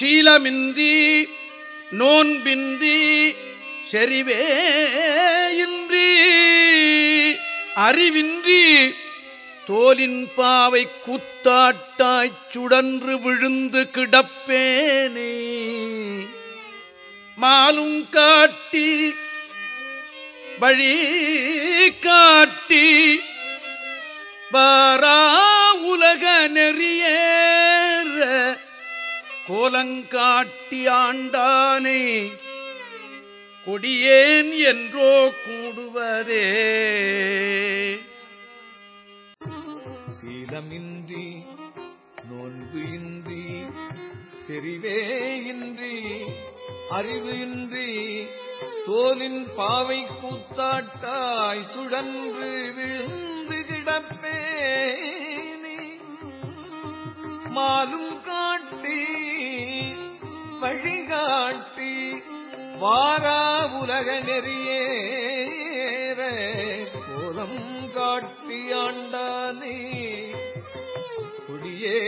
சீலமின்றி நோன்பின்றி செறிவே இன்றி அறிவின்றி தோலின் பாவை கூத்தாட்டாய்ச் சுடன்று விழுந்து கிடப்பேனே. மாலும் காட்டி வழி காட்டி பா கோலங்காட்டி ஆண்டானே கொடியேன் என்றோ கூடுவதே. சீலமின்றி நோன்பு இன்றி செறிவே இன்றி அறிவு இன்றி தோலின் பாவை கூத்தாட்டாய் சுழன்று விழுந்து கிடப்பே மாலும் காட்டு காட்டி வாரா உலக நெறியேற கோலம் காட்டி ஆண்டானே குடியே